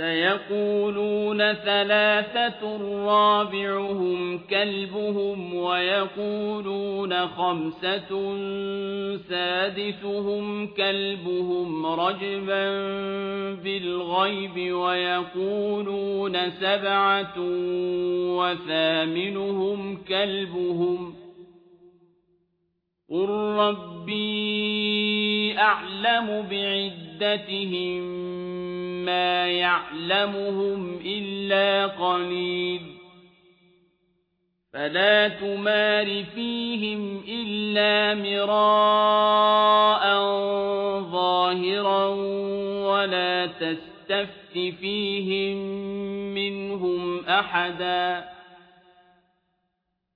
سيقولون ثلاثة رابعهم كلبهم ويقولون خمسة سادسهم كلبهم رجبا بالغيب ويقولون سبعة وثامنهم كلبهم قل ربي أعلم بعدتهم ما يعلمهم إلا قليل فلا تمار فيهم إلا مراء ظاهرا ولا تستفت فيهم منهم أحدا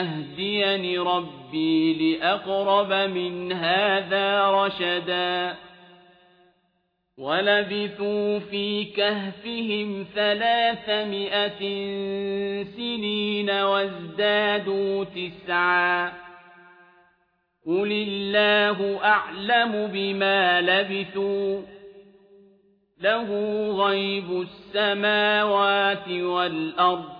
يهديني ربي لأقرب من هذا رشداً. ولبثوا في كهفهم ثلاثمائة سنين وازدادوا تسعا. قل الله أعلم بما لبثوا. له غيب السماوات والأرض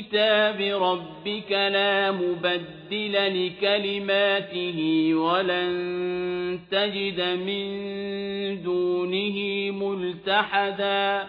كتاب ربك لا مبدل لكلماته ولن تجد من دونه ملتحدا